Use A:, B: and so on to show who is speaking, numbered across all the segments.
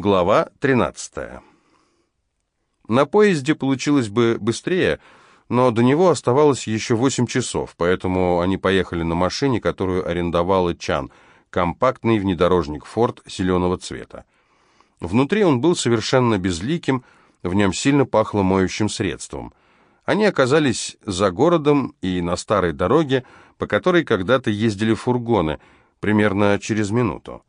A: Глава 13. На поезде получилось бы быстрее, но до него оставалось еще 8 часов, поэтому они поехали на машине, которую арендовала Чан, компактный внедорожник «Форд» зеленого цвета. Внутри он был совершенно безликим, в нем сильно пахло моющим средством. Они оказались за городом и на старой дороге, по которой когда-то ездили фургоны, примерно через минуту.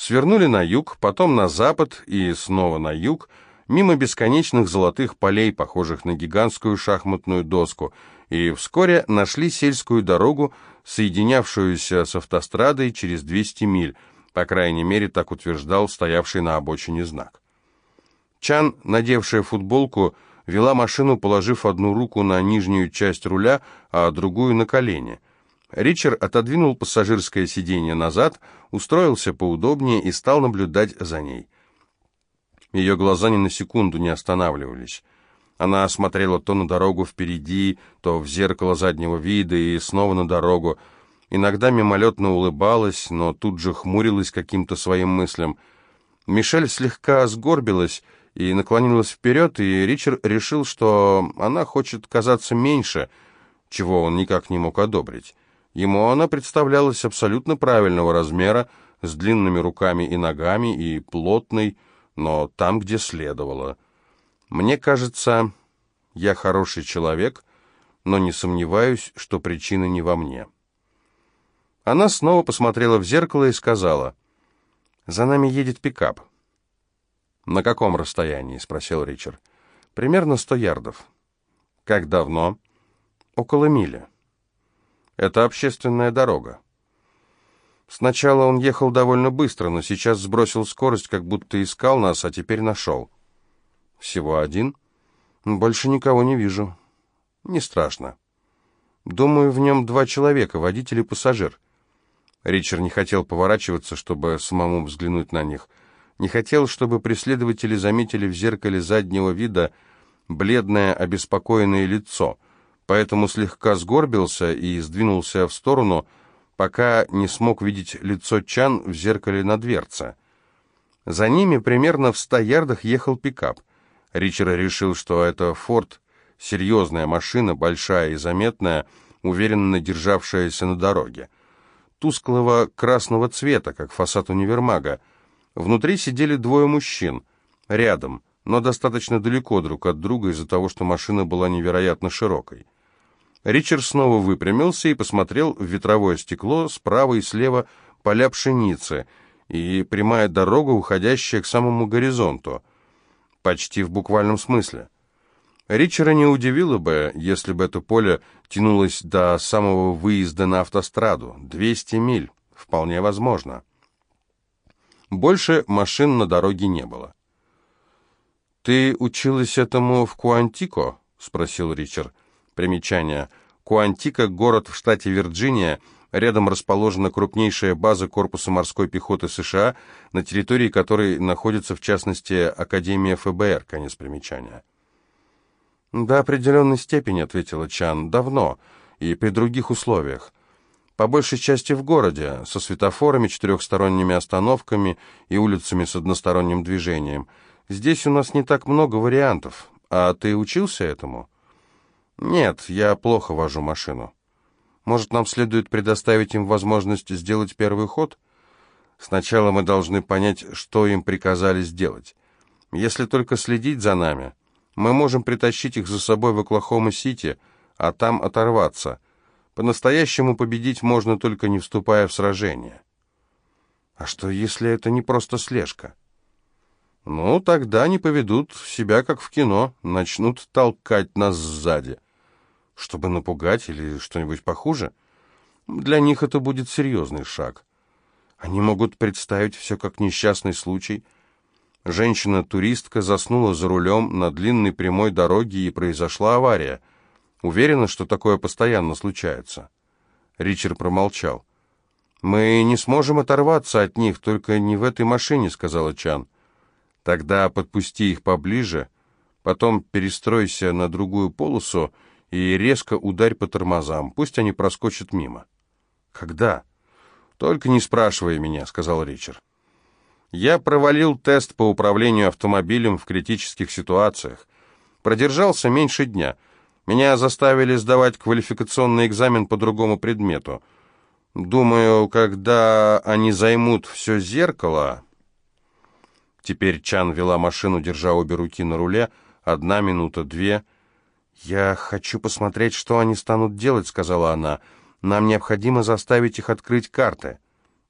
A: Свернули на юг, потом на запад и снова на юг, мимо бесконечных золотых полей, похожих на гигантскую шахматную доску, и вскоре нашли сельскую дорогу, соединявшуюся с автострадой через 200 миль, по крайней мере, так утверждал стоявший на обочине знак. Чан, надевшая футболку, вела машину, положив одну руку на нижнюю часть руля, а другую на колени. Ричард отодвинул пассажирское сиденье назад, устроился поудобнее и стал наблюдать за ней. Ее глаза ни на секунду не останавливались. Она смотрела то на дорогу впереди, то в зеркало заднего вида и снова на дорогу. Иногда мимолетно улыбалась, но тут же хмурилась каким-то своим мыслям. Мишель слегка сгорбилась и наклонилась вперед, и Ричард решил, что она хочет казаться меньше, чего он никак не мог одобрить. Ему она представлялась абсолютно правильного размера, с длинными руками и ногами и плотной, но там, где следовало. Мне кажется, я хороший человек, но не сомневаюсь, что причина не во мне. Она снова посмотрела в зеркало и сказала, «За нами едет пикап». «На каком расстоянии?» — спросил Ричард. «Примерно сто ярдов». «Как давно?» «Около мили». «Это общественная дорога». Сначала он ехал довольно быстро, но сейчас сбросил скорость, как будто искал нас, а теперь нашел. «Всего один?» «Больше никого не вижу». «Не страшно». «Думаю, в нем два человека, водитель и пассажир». Ричард не хотел поворачиваться, чтобы самому взглянуть на них – не хотел, чтобы преследователи заметили в зеркале заднего вида бледное, обеспокоенное лицо, поэтому слегка сгорбился и сдвинулся в сторону, пока не смог видеть лицо Чан в зеркале на дверце. За ними примерно в ста ярдах ехал пикап. Ричард решил, что это «Форд», серьезная машина, большая и заметная, уверенно державшаяся на дороге. Тусклого красного цвета, как фасад универмага, Внутри сидели двое мужчин, рядом, но достаточно далеко друг от друга из-за того, что машина была невероятно широкой. Ричард снова выпрямился и посмотрел в ветровое стекло справа и слева поля пшеницы и прямая дорога, уходящая к самому горизонту. Почти в буквальном смысле. Ричера не удивило бы, если бы это поле тянулось до самого выезда на автостраду. 200 миль. Вполне возможно. Больше машин на дороге не было. «Ты училась этому в Куантико?» — спросил Ричард. Примечание. Куантико — город в штате Вирджиния, рядом расположена крупнейшая база корпуса морской пехоты США, на территории которой находится, в частности, Академия ФБР. Конец примечания. «До определенной степени», — ответила Чан, — «давно и при других условиях по большей части в городе, со светофорами, четырехсторонними остановками и улицами с односторонним движением. Здесь у нас не так много вариантов. А ты учился этому? Нет, я плохо вожу машину. Может, нам следует предоставить им возможность сделать первый ход? Сначала мы должны понять, что им приказали сделать. Если только следить за нами, мы можем притащить их за собой в Оклахома-Сити, а там оторваться – по-настоящему победить можно только не вступая в сражение. А что, если это не просто слежка? Ну, тогда они поведут себя, как в кино, начнут толкать нас сзади. Чтобы напугать или что-нибудь похуже? Для них это будет серьезный шаг. Они могут представить все как несчастный случай. Женщина-туристка заснула за рулем на длинной прямой дороге, и произошла авария. Уверена, что такое постоянно случается?» Ричард промолчал. «Мы не сможем оторваться от них, только не в этой машине», — сказала Чан. «Тогда подпусти их поближе, потом перестройся на другую полосу и резко ударь по тормозам. Пусть они проскочат мимо». «Когда?» «Только не спрашивай меня», — сказал Ричард. Я провалил тест по управлению автомобилем в критических ситуациях. Продержался меньше дня. Меня заставили сдавать квалификационный экзамен по другому предмету. Думаю, когда они займут все зеркало... Теперь Чан вела машину, держа обе руки на руле. Одна минута, две. «Я хочу посмотреть, что они станут делать», — сказала она. «Нам необходимо заставить их открыть карты».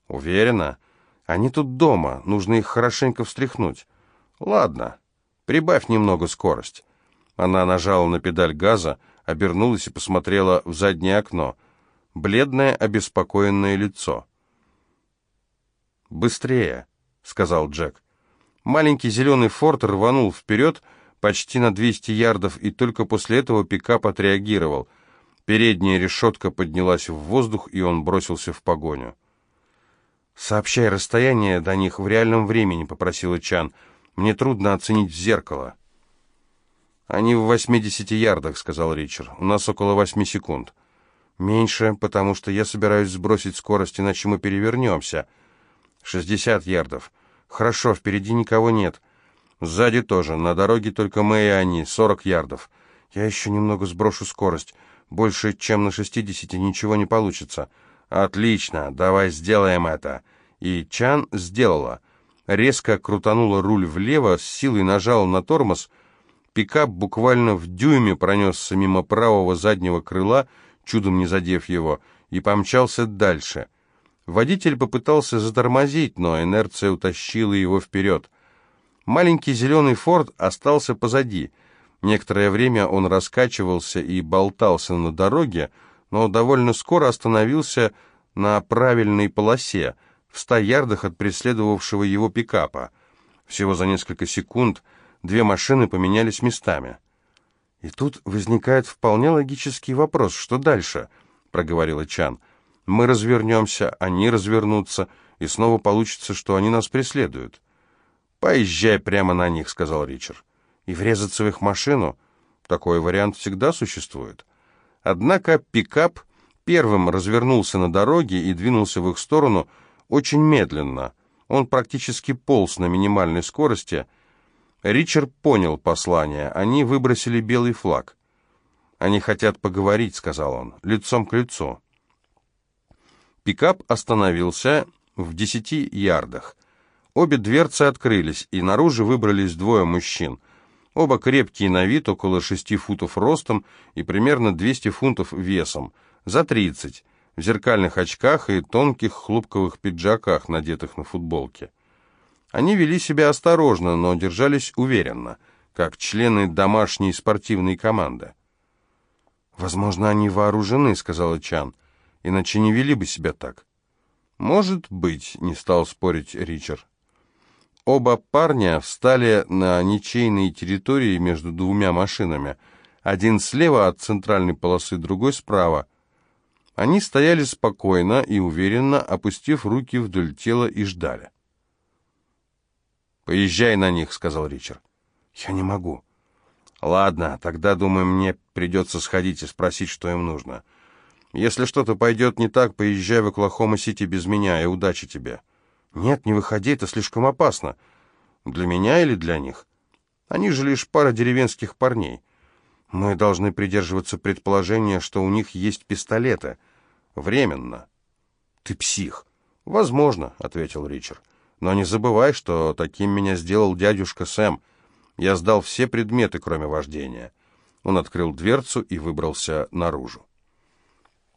A: «Уверена? Они тут дома, нужно их хорошенько встряхнуть». «Ладно, прибавь немного скорость». Она нажала на педаль газа, обернулась и посмотрела в заднее окно. Бледное, обеспокоенное лицо. «Быстрее», — сказал Джек. Маленький зеленый форт рванул вперед почти на 200 ярдов, и только после этого пикап отреагировал. Передняя решетка поднялась в воздух, и он бросился в погоню. «Сообщай расстояние до них в реальном времени», — попросила Чан. «Мне трудно оценить в зеркало». «Они в 80 ярдах», — сказал Ричард. «У нас около 8 секунд». «Меньше, потому что я собираюсь сбросить скорость, иначе мы перевернемся». «60 ярдов». «Хорошо, впереди никого нет». «Сзади тоже. На дороге только мы и они. 40 ярдов». «Я еще немного сброшу скорость. Больше, чем на 60, ничего не получится». «Отлично. Давай сделаем это». И Чан сделала. Резко крутанула руль влево, с силой нажала на тормоз. Пикап буквально в дюйме пронесся мимо правого заднего крыла, чудом не задев его, и помчался дальше. Водитель попытался затормозить, но инерция утащила его вперед. Маленький зеленый «Форд» остался позади. Некоторое время он раскачивался и болтался на дороге, но довольно скоро остановился на правильной полосе, в ста ярдах от преследовавшего его пикапа. Всего за несколько секунд две машины поменялись местами. «И тут возникает вполне логический вопрос, что дальше?» — проговорила Чан. «Мы развернемся, они развернутся, и снова получится, что они нас преследуют». «Поезжай прямо на них», — сказал Ричард. «И врезаться в их машину? Такой вариант всегда существует». Однако пикап первым развернулся на дороге и двинулся в их сторону очень медленно. Он практически полз на минимальной скорости — Ричард понял послание. Они выбросили белый флаг. «Они хотят поговорить», — сказал он, — «лицом к лицу». Пикап остановился в десяти ярдах. Обе дверцы открылись, и наружу выбрались двое мужчин. Оба крепкие на вид, около шести футов ростом и примерно 200 фунтов весом, за 30, в зеркальных очках и тонких хлопковых пиджаках, надетых на футболке. Они вели себя осторожно, но держались уверенно, как члены домашней спортивной команды. «Возможно, они вооружены», — сказала Чан, — «иначе не вели бы себя так». «Может быть», — не стал спорить Ричард. Оба парня встали на ничейной территории между двумя машинами, один слева от центральной полосы, другой справа. Они стояли спокойно и уверенно, опустив руки вдоль тела и ждали. «Поезжай на них», — сказал Ричард. «Я не могу». «Ладно, тогда, думаю, мне придется сходить и спросить, что им нужно. Если что-то пойдет не так, поезжай в Оклахома-Сити без меня, и удачи тебе». «Нет, не выходи, это слишком опасно. Для меня или для них? Они же лишь пара деревенских парней. Мы должны придерживаться предположения, что у них есть пистолеты. Временно». «Ты псих». «Возможно», — ответил Ричард. Но не забывай, что таким меня сделал дядюшка Сэм. Я сдал все предметы, кроме вождения. Он открыл дверцу и выбрался наружу.